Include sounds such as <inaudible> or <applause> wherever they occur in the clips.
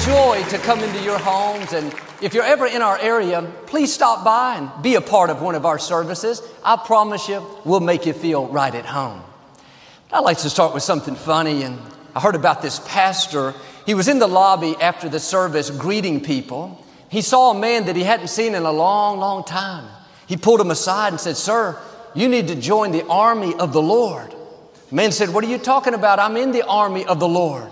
joy to come into your homes. And if you're ever in our area, please stop by and be a part of one of our services. I promise you, we'll make you feel right at home. I'd like to start with something funny. And I heard about this pastor. He was in the lobby after the service greeting people. He saw a man that he hadn't seen in a long, long time. He pulled him aside and said, Sir, you need to join the army of the Lord. Man said, What are you talking about? I'm in the army of the Lord.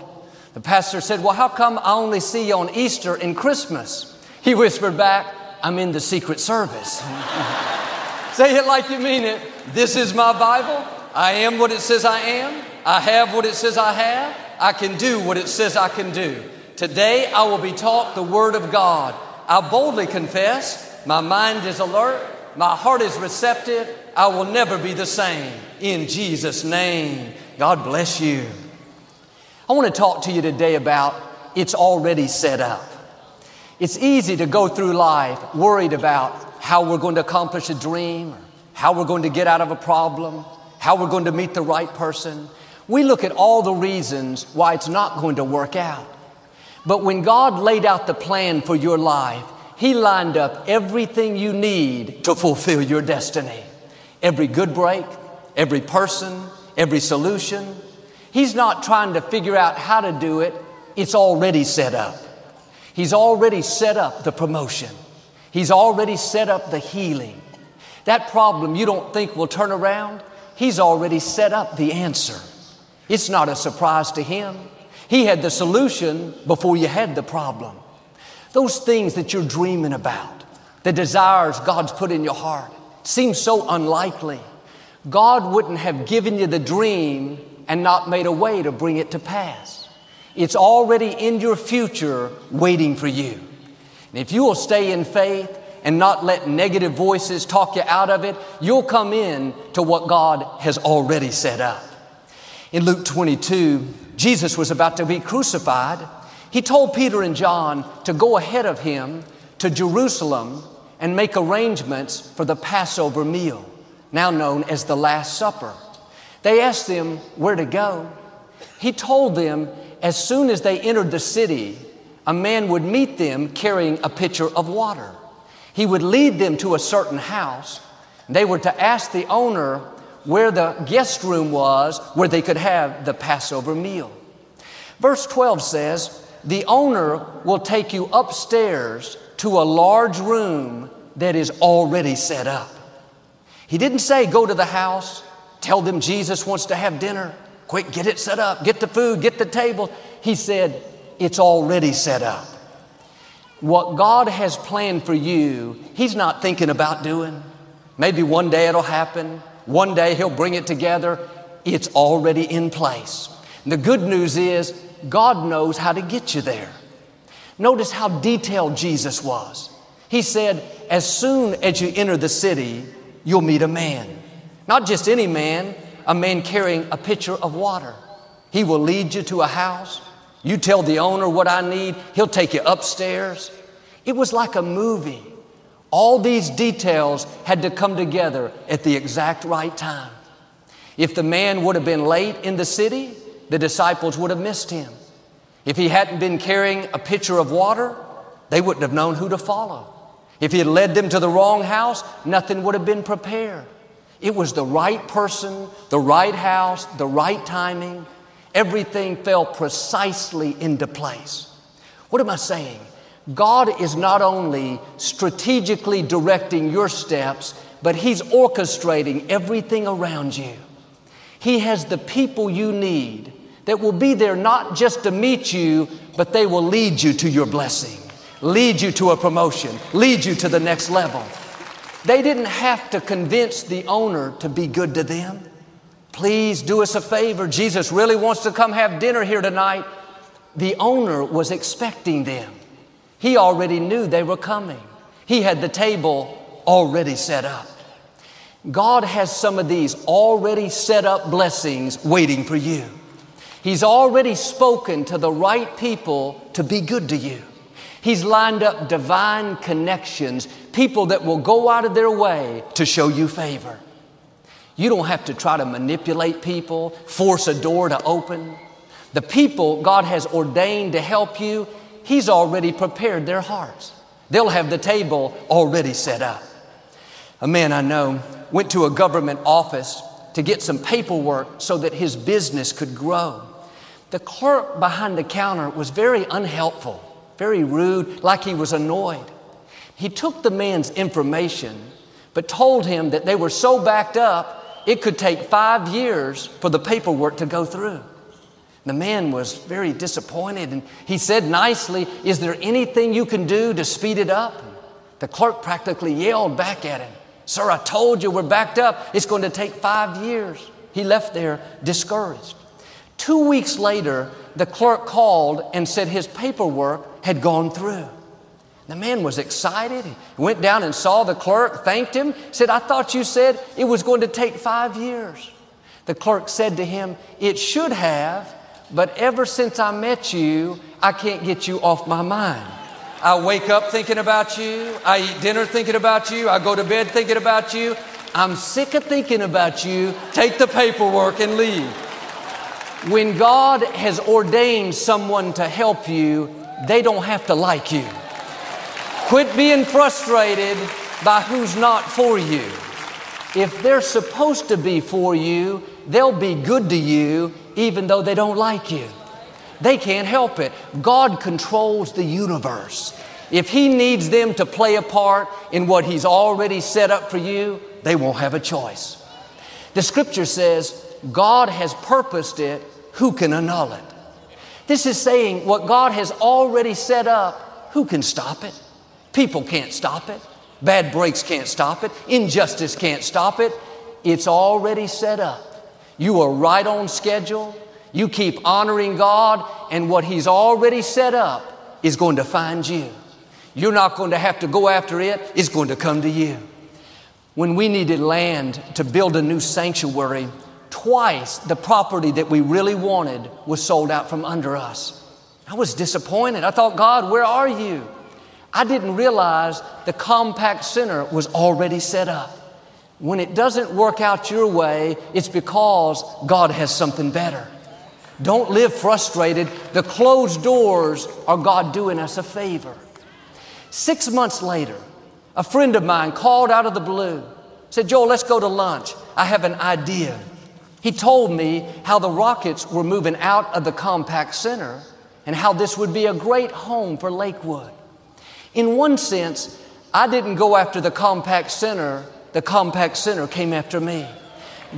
The pastor said, Well, how come I only see you on Easter and Christmas? He whispered back, I'm in the Secret Service. <laughs> Say it like you mean it. This is my Bible. I am what it says I am. I have what it says I have. I can do what it says I can do. Today I will be taught the Word of God. I boldly confess, my mind is alert, my heart is receptive. I will never be the same. In Jesus' name, God bless you. I want to talk to you today about it's already set up. It's easy to go through life worried about how we're going to accomplish a dream, how we're going to get out of a problem, how we're going to meet the right person. We look at all the reasons why it's not going to work out. But when God laid out the plan for your life, He lined up everything you need to fulfill your destiny. Every good break, every person, every solution, He's not trying to figure out how to do it, it's already set up. He's already set up the promotion, He's already set up the healing. That problem you don't think will turn around, He's already set up the answer. It's not a surprise to Him. He had the solution before you had the problem. Those things that you're dreaming about, the desires God's put in your heart, seem so unlikely. God wouldn't have given you the dream and not made a way to bring it to pass. It's already in your future waiting for you. And if you will stay in faith and not let negative voices talk you out of it, you'll come in to what God has already set up. In Luke 22, Jesus was about to be crucified. He told Peter and John to go ahead of him to Jerusalem and make arrangements for the Passover meal, now known as the Last Supper. They asked him where to go. He told them as soon as they entered the city, a man would meet them carrying a pitcher of water. He would lead them to a certain house. They were to ask the owner where the guest room was where they could have the Passover meal. Verse 12 says, The owner will take you upstairs to a large room that is already set up. He didn't say, Go to the house, Tell them Jesus wants to have dinner. Quick, get it set up. Get the food, get the table. He said, It's already set up. What God has planned for you, He's not thinking about doing. Maybe one day it'll happen. One day He'll bring it together. It's already in place. And the good news is, God knows how to get you there. Notice how detailed Jesus was. He said, As soon as you enter the city, you'll meet a man. Not just any man, a man carrying a pitcher of water. He will lead you to a house. You tell the owner what I need, he'll take you upstairs. It was like a movie. All these details had to come together at the exact right time. If the man would have been late in the city, the disciples would have missed him. If he hadn't been carrying a pitcher of water, they wouldn't have known who to follow. If he had led them to the wrong house, nothing would have been prepared. It was the right person, the right house, the right timing. Everything fell precisely into place. What am I saying? God is not only strategically directing your steps, but He's orchestrating everything around you. He has the people you need that will be there not just to meet you, but they will lead you to your blessing, lead you to a promotion, lead you to the next level. They didn't have to convince the owner to be good to them. Please do us a favor. Jesus really wants to come have dinner here tonight. The owner was expecting them. He already knew they were coming. He had the table already set up. God has some of these already set up blessings waiting for you. He's already spoken to the right people to be good to you. He's lined up divine connections, people that will go out of their way to show you favor. You don't have to try to manipulate people, force a door to open. The people God has ordained to help you, He's already prepared their hearts. They'll have the table already set up. A man I know went to a government office to get some paperwork so that his business could grow. The clerk behind the counter was very unhelpful, very rude, like he was annoyed. He took the man's information, but told him that they were so backed up it could take five years for the paperwork to go through. The man was very disappointed and he said nicely, Is there anything you can do to speed it up? The clerk practically yelled back at him, Sir, I told you we're backed up. It's going to take five years. He left there discouraged. Two weeks later, the clerk called and said his paperwork had gone through. The man was excited. He went down and saw the clerk, thanked him, said, I thought you said it was going to take five years. The clerk said to him, It should have, but ever since I met you, I can't get you off my mind. I wake up thinking about you. I eat dinner thinking about you. I go to bed thinking about you. I'm sick of thinking about you. Take the paperwork and leave. When God has ordained someone to help you, they don't have to like you. Quit being frustrated by who's not for you. If they're supposed to be for you, they'll be good to you even though they don't like you. They can't help it. God controls the universe. If He needs them to play a part in what He's already set up for you, they won't have a choice. The scripture says, God has purposed it, who can annul it? This is saying what God has already set up, who can stop it? People can't stop it. Bad breaks can't stop it. Injustice can't stop it. It's already set up. You are right on schedule. You keep honoring God, and what He's already set up is going to find you. You're not going to have to go after it, it's going to come to you. When we needed land to build a new sanctuary, twice the property that we really wanted was sold out from under us. I was disappointed. I thought, God, where are you? I didn't realize the Compaq Center was already set up. When it doesn't work out your way, it's because God has something better. Don't live frustrated. The closed doors are God doing us a favor. Six months later, a friend of mine called out of the blue, said, Joel, let's go to lunch. I have an idea. He told me how the Rockets were moving out of the Compaq Center and how this would be a great home for Lakewood. In one sense, I didn't go after the Compaq Center, the Compaq Center came after me.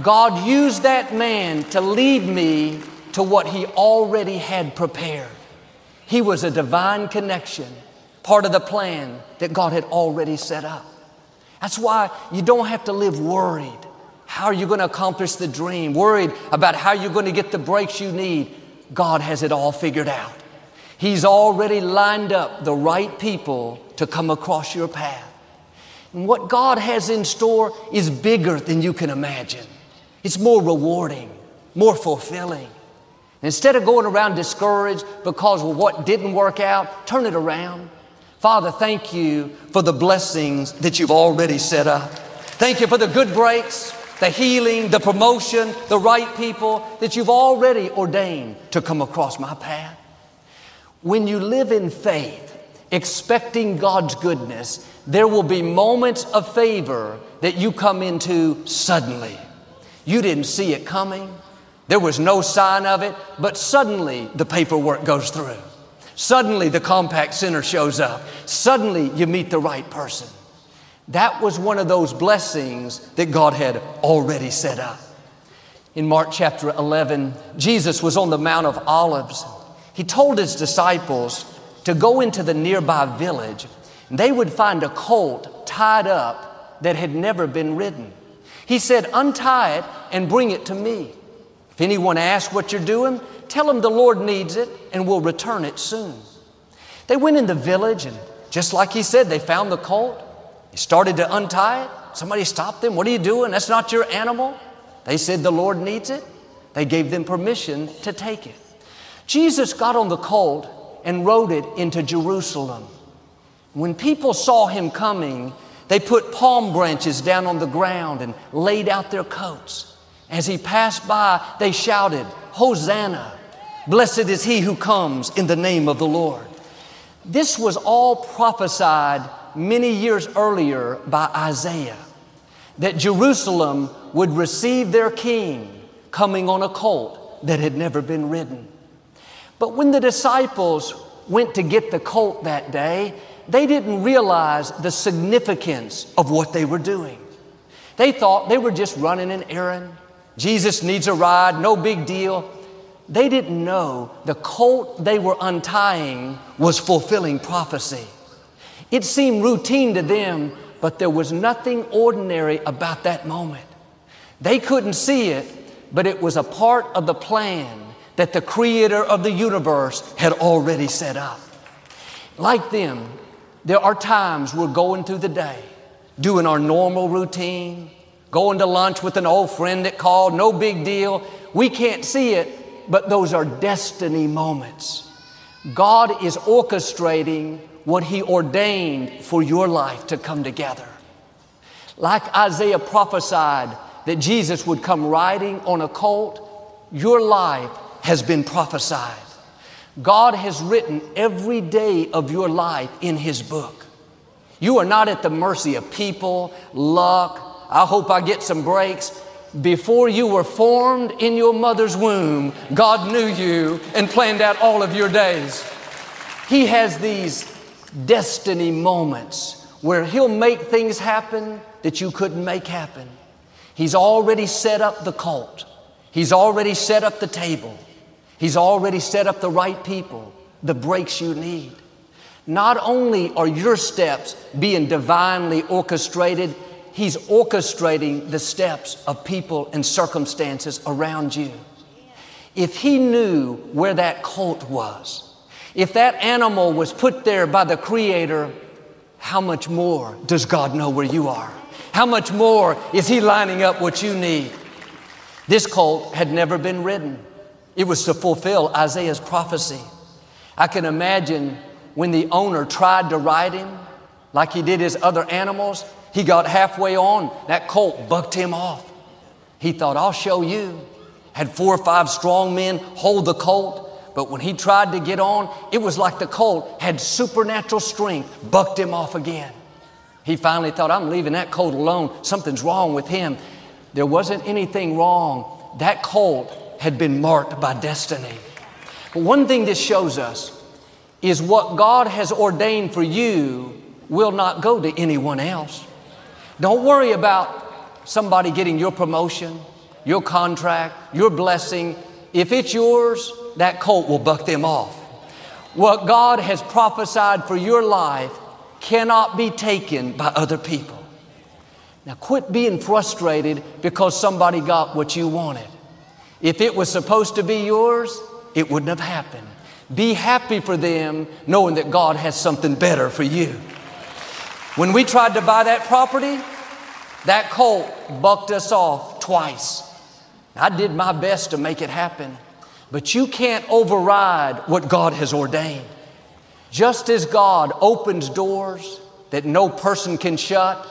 God used that man to lead me to what he already had prepared. He was a divine connection, part of the plan that God had already set up. That's why you don't have to live worried. How are you going to accomplish the dream? Worried about how you're going to get the breaks you need. God has it all figured out. He's already lined up the right people to come across your path. And what God has in store is bigger than you can imagine. It's more rewarding, more fulfilling. Instead of going around discouraged because of what didn't work out, turn it around. Father, thank you for the blessings that you've already set up. Thank you for the good breaks, the healing, the promotion, the right people that you've already ordained to come across my path. When you live in faith, expecting God's goodness, there will be moments of favor that you come into suddenly. You didn't see it coming. There was no sign of it, but suddenly the paperwork goes through. Suddenly the Compaq Center shows up. Suddenly you meet the right person. That was one of those blessings that God had already set up. In Mark chapter 11, Jesus was on the Mount of Olives he told his disciples to go into the nearby village. They would find a colt tied up that had never been ridden. He said, Untie it and bring it to me. If anyone asks what you're doing, tell them the Lord needs it and will return it soon. They went in the village and just like he said, they found the colt. He started to untie it. Somebody stopped them. What are you doing? That's not your animal. They said the Lord needs it. They gave them permission to take it. Jesus got on the colt and rode it into Jerusalem. When people saw him coming, they put palm branches down on the ground and laid out their coats. As he passed by, they shouted, Hosanna! Blessed is he who comes in the name of the Lord. This was all prophesied many years earlier by Isaiah that Jerusalem would receive their king coming on a colt that had never been ridden. But when the disciples went to get the colt that day, they didn't realize the significance of what they were doing. They thought they were just running an errand. Jesus needs a ride, no big deal. They didn't know the colt they were untying was fulfilling prophecy. It seemed routine to them, but there was nothing ordinary about that moment. They couldn't see it, but it was a part of the plan that the creator of the universe had already set up. Like them, there are times we're going through the day, doing our normal routine, going to lunch with an old friend that called, no big deal. We can't see it, but those are destiny moments. God is orchestrating what He ordained for your life to come together. Like Isaiah prophesied that Jesus would come riding on a colt, your life has been prophesied. God has written every day of your life in His book. You are not at the mercy of people, luck. I hope I get some breaks. Before you were formed in your mother's womb, God knew you and planned out all of your days. He has these destiny moments where He'll make things happen that you couldn't make happen. He's already set up the cult. He's already set up the table. He's already set up the right people, the breaks you need. Not only are your steps being divinely orchestrated, He's orchestrating the steps of people and circumstances around you. If He knew where that colt was, if that animal was put there by the Creator, how much more does God know where you are? How much more is He lining up what you need? This colt had never been ridden. It was to fulfill Isaiah's prophecy. I can imagine when the owner tried to ride him like he did his other animals, he got halfway on, that colt bucked him off. He thought, I'll show you. Had four or five strong men hold the colt, but when he tried to get on, it was like the colt had supernatural strength, bucked him off again. He finally thought, I'm leaving that colt alone. Something's wrong with him. There wasn't anything wrong. That colt had been marked by destiny. But one thing this shows us is what God has ordained for you will not go to anyone else. Don't worry about somebody getting your promotion, your contract, your blessing. If it's yours, that colt will buck them off. What God has prophesied for your life cannot be taken by other people. Now, quit being frustrated because somebody got what you wanted. If it was supposed to be yours, it wouldn't have happened. Be happy for them knowing that God has something better for you. When we tried to buy that property, that colt bucked us off twice. I did my best to make it happen, but you can't override what God has ordained. Just as God opens doors that no person can shut,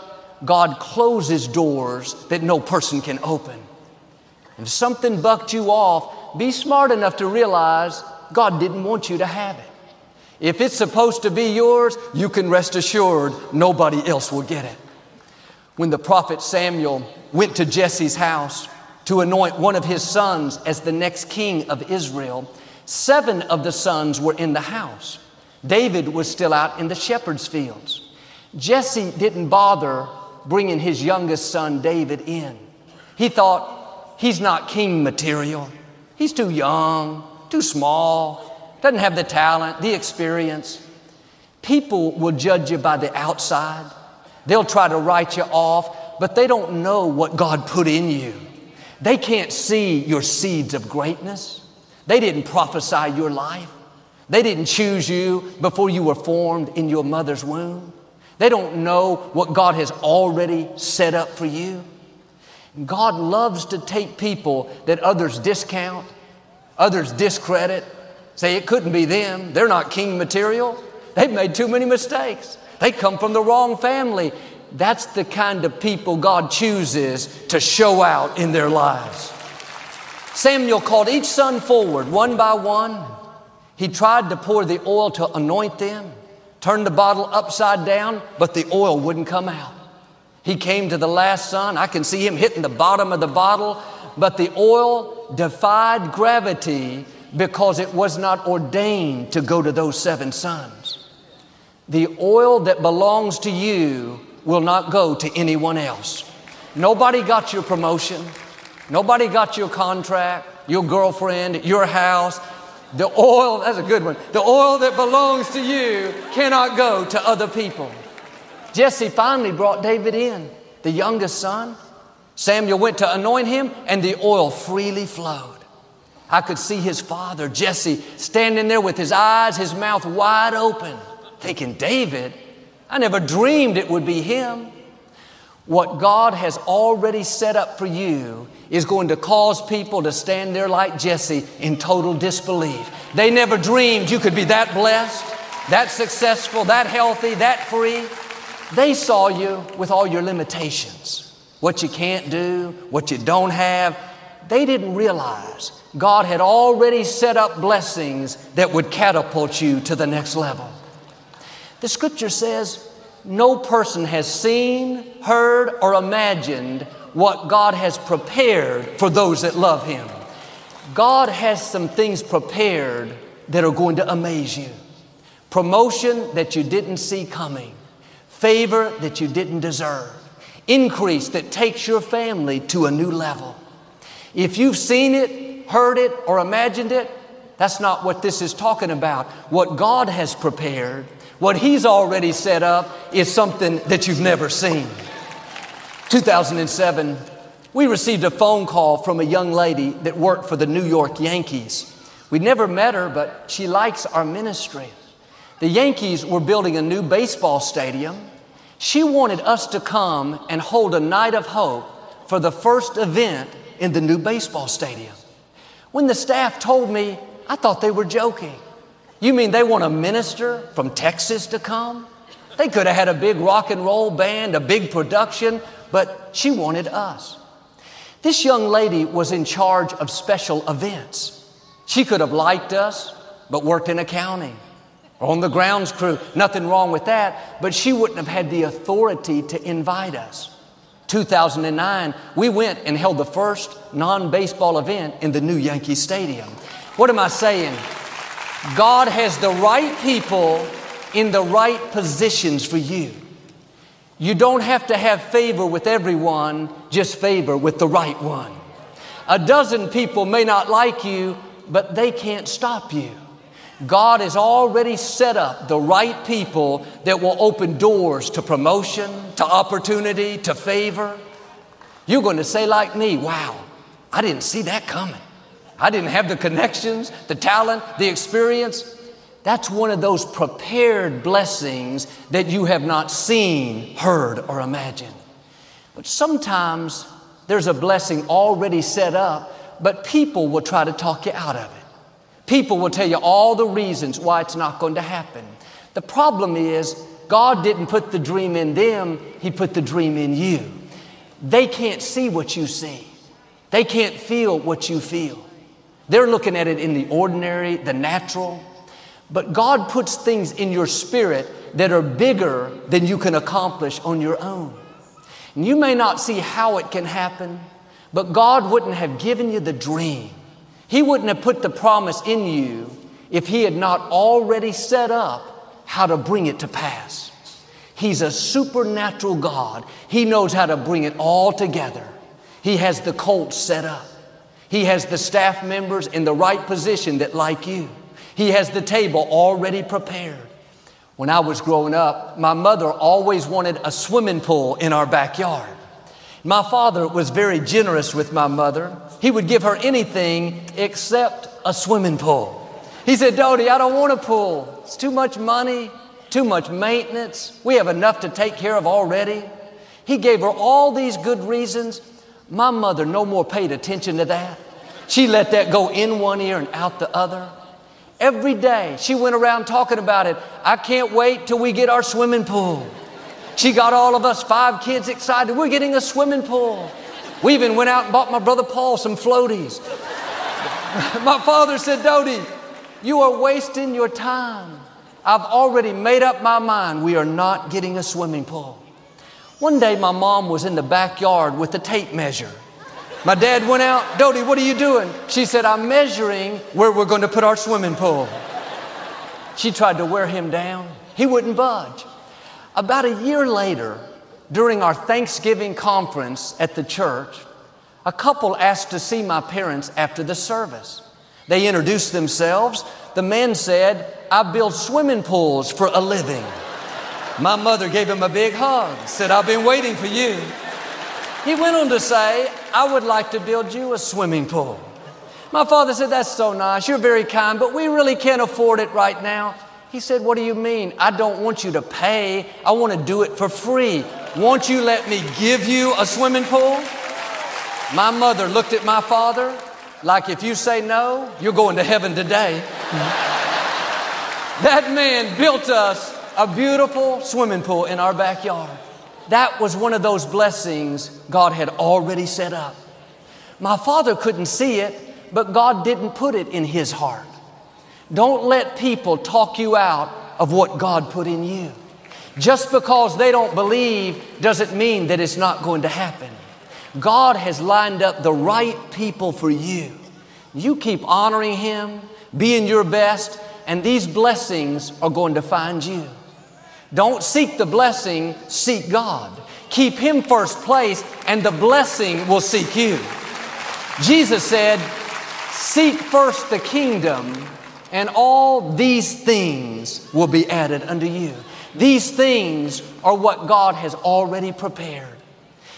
God closes doors that no person can open. If something bucked you off, be smart enough to realize God didn't want you to have it. If it's supposed to be yours, you can rest assured nobody else will get it. When the prophet Samuel went to Jesse's house to anoint one of his sons as the next king of Israel, seven of the sons were in the house. David was still out in the shepherd's fields. Jesse didn't bother bringing his youngest son David in. He thought, He's not king material. He's too young, too small, doesn't have the talent, the experience. People will judge you by the outside. They'll try to write you off, but they don't know what God put in you. They can't see your seeds of greatness. They didn't prophesy your life. They didn't choose you before you were formed in your mother's womb. They don't know what God has already set up for you. God loves to take people that others discount, others discredit, say it couldn't be them. They're not king material. They've made too many mistakes. They come from the wrong family. That's the kind of people God chooses to show out in their lives. Samuel called each son forward one by one. He tried to pour the oil to anoint them. turned the bottle upside down, but the oil wouldn't come out. He came to the last son. I can see him hitting the bottom of the bottle, but the oil defied gravity because it was not ordained to go to those seven sons. The oil that belongs to you will not go to anyone else. Nobody got your promotion. Nobody got your contract, your girlfriend, your house. The oil, that's a good one. The oil that belongs to you cannot go to other people. Jesse finally brought David in, the youngest son. Samuel went to anoint him, and the oil freely flowed. I could see his father, Jesse, standing there with his eyes, his mouth wide open, thinking, David, I never dreamed it would be him. What God has already set up for you is going to cause people to stand there like Jesse in total disbelief. They never dreamed you could be that blessed, that successful, that healthy, that free. They saw you with all your limitations what you can't do, what you don't have. They didn't realize God had already set up blessings that would catapult you to the next level. The scripture says, no person has seen, heard, or imagined what God has prepared for those that love Him. God has some things prepared that are going to amaze you. Promotion that you didn't see coming, favor that you didn't deserve, increase that takes your family to a new level. If you've seen it, heard it, or imagined it, that's not what this is talking about. What God has prepared what He's already set up is something that you've never seen. 2007, we received a phone call from a young lady that worked for the New York Yankees. We'd never met her, but she likes our ministry. The Yankees were building a new baseball stadium. She wanted us to come and hold a night of hope for the first event in the new baseball stadium. When the staff told me, I thought they were joking. You mean they want a minister from Texas to come? They could have had a big rock and roll band, a big production, but she wanted us. This young lady was in charge of special events. She could have liked us, but worked in accounting on the grounds crew. Nothing wrong with that, but she wouldn't have had the authority to invite us. 2009, we went and held the first non baseball event in the new Yankee Stadium. What am I saying? God has the right people in the right positions for you. You don't have to have favor with everyone, just favor with the right one. A dozen people may not like you, but they can't stop you. God has already set up the right people that will open doors to promotion, to opportunity, to favor. You're going to say, like me, wow, I didn't see that coming. I didn't have the connections, the talent, the experience. That's one of those prepared blessings that you have not seen, heard, or imagined. But sometimes there's a blessing already set up, but people will try to talk you out of it. People will tell you all the reasons why it's not going to happen. The problem is, God didn't put the dream in them, He put the dream in you. They can't see what you see, they can't feel what you feel. They're looking at it in the ordinary, the natural. But God puts things in your spirit that are bigger than you can accomplish on your own. And you may not see how it can happen, but God wouldn't have given you the dream. He wouldn't have put the promise in you if He had not already set up how to bring it to pass. He's a supernatural God. He knows how to bring it all together. He has the colt set up. He has the staff members in the right position that like you. He has the table already prepared. When I was growing up, my mother always wanted a swimming pool in our backyard. My father was very generous with my mother. He would give her anything except a swimming pool. He said, Dodie, I don't want a pool. It's too much money, too much maintenance. We have enough to take care of already. He gave her all these good reasons. My mother no more paid attention to that. She let that go in one ear and out the other. Every day she went around talking about it. I can't wait till we get our swimming pool. She got all of us five kids excited. We're getting a swimming pool. We even went out and bought my brother Paul some floaties. <laughs> my father said, Dodie, you are wasting your time. I've already made up my mind we are not getting a swimming pool. One day, my mom was in the backyard with a tape measure. My dad went out, Dodie, what are you doing? She said, I'm measuring where we're going to put our swimming pool. She tried to wear him down. He wouldn't budge. About a year later, during our Thanksgiving conference at the church, a couple asked to see my parents after the service. They introduced themselves. The man said, I build swimming pools for a living. My mother gave him a big hug, said, I've been waiting for you. He went on to say, I would like to build you a swimming pool. My father said, That's so nice. You're very kind, but we really can't afford it right now. He said, What do you mean? I don't want you to pay. I want to do it for free. Won't you let me give you a swimming pool? My mother looked at my father like, If you say no, you're going to heaven today. <laughs> that man built us a beautiful swimming pool in our backyard. That was one of those blessings God had already set up. My father couldn't see it, but God didn't put it in his heart. Don't let people talk you out of what God put in you. Just because they don't believe doesn't mean that it's not going to happen. God has lined up the right people for you. You keep honoring Him, being your best, and these blessings are going to find you. Don't seek the blessing, seek God. Keep Him first place, and the blessing will seek you. Jesus said, Seek first the kingdom, and all these things will be added unto you. These things are what God has already prepared.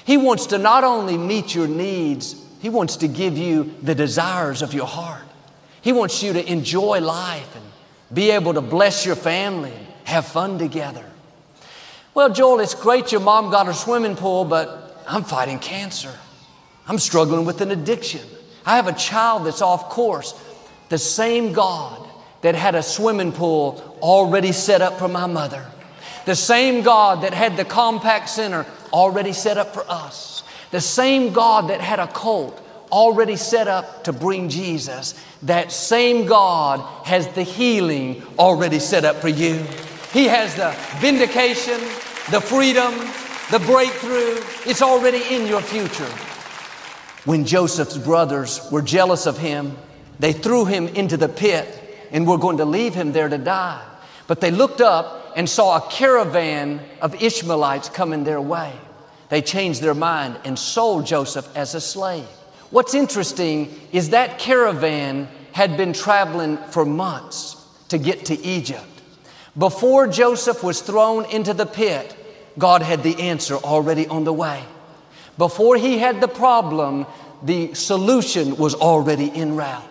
He wants to not only meet your needs, He wants to give you the desires of your heart. He wants you to enjoy life and be able to bless your family and have fun together. Well, Joel, it's great your mom got a swimming pool, but I'm fighting cancer. I'm struggling with an addiction. I have a child that's off course. The same God that had a swimming pool already set up for my mother. The same God that had the Compaq Center already set up for us. The same God that had a cult already set up to bring Jesus. That same God has the healing already set up for you. He has the vindication, the freedom, the breakthrough. It's already in your future. When Joseph's brothers were jealous of him, they threw him into the pit and were going to leave him there to die. But they looked up and saw a caravan of Ishmaelites coming their way. They changed their mind and sold Joseph as a slave. What's interesting is that caravan had been traveling for months to get to Egypt. Before Joseph was thrown into the pit, God had the answer already on the way. Before he had the problem, the solution was already en route.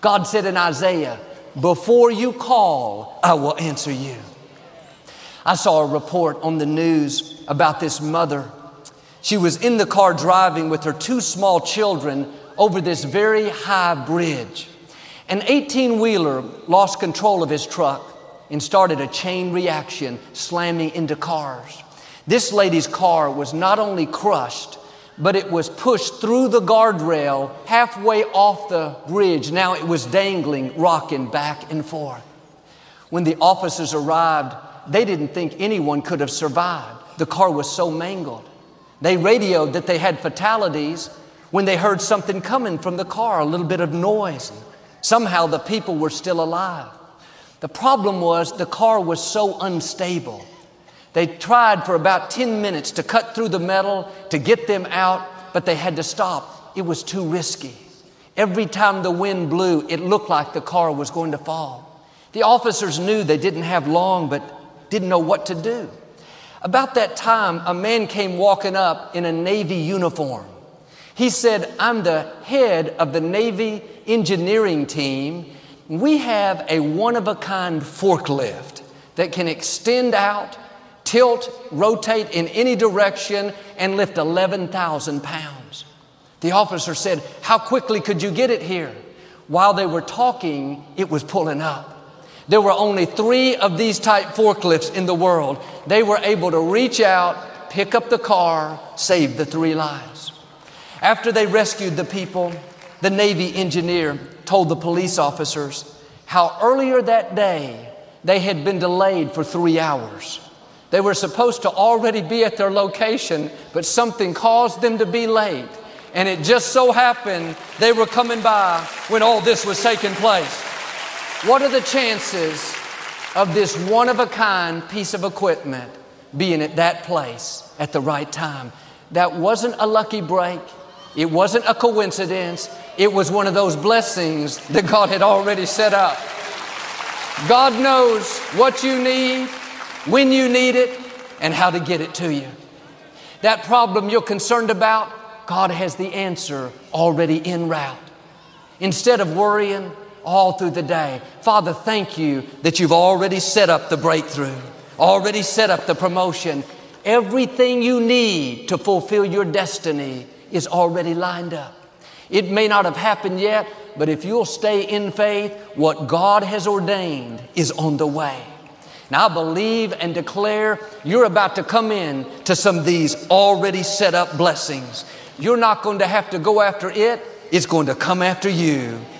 God said in Isaiah, Before you call, I will answer you. I saw a report on the news about this mother. She was in the car driving with her two small children over this very high bridge. An 18 wheeler lost control of his truck and started a chain reaction, slamming into cars. This lady's car was not only crushed, but it was pushed through the guardrail halfway off the bridge. Now it was dangling, rocking back and forth. When the officers arrived, they didn't think anyone could have survived. The car was so mangled. They radioed that they had fatalities when they heard something coming from the car, a little bit of noise. Somehow the people were still alive. The problem was the car was so unstable. They tried for about 10 minutes to cut through the metal to get them out, but they had to stop. It was too risky. Every time the wind blew, it looked like the car was going to fall. The officers knew they didn't have long, but didn't know what to do. About that time, a man came walking up in a Navy uniform. He said, I'm the head of the Navy engineering team. We have a one of a kind forklift that can extend out tilt, rotate in any direction, and lift 11,000 pounds. The officer said, How quickly could you get it here? While they were talking, it was pulling up. There were only three of these type forklifts in the world. They were able to reach out, pick up the car, save the three lives. After they rescued the people, the Navy engineer told the police officers how earlier that day They had been delayed for three hours. They were supposed to already be at their location, but something caused them to be late. And it just so happened they were coming by when all this was taking place. What are the chances of this one of a kind piece of equipment being at that place at the right time? That wasn't a lucky break. It wasn't a coincidence. It was one of those blessings that God had already set up. God knows what you need, when you need it, and how to get it to you. That problem you're concerned about, God has the answer already en route. Instead of worrying all through the day, Father, thank you that you've already set up the breakthrough, already set up the promotion. Everything you need to fulfill your destiny is already lined up. It may not have happened yet, but if you'll stay in faith, what God has ordained is on the way. Now I believe and declare you're about to come in to some of these already set up blessings. You're not going to have to go after it, it's going to come after you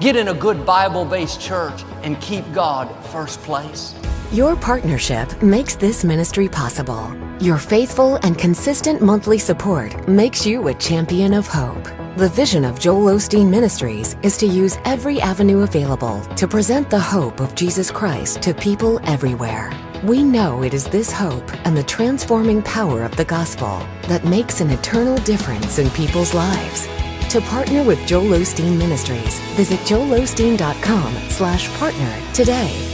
Get in a good Bible based church and keep God first place. Your partnership makes this ministry possible. Your faithful and consistent monthly support makes you a champion of hope. The vision of Joel Osteen Ministries is to use every avenue available to present the hope of Jesus Christ to people everywhere. We know it is this hope and the transforming power of the gospel that makes an eternal difference in people's lives. To partner with Joel Osteen Ministries, visit joelosteen.com slash partner today.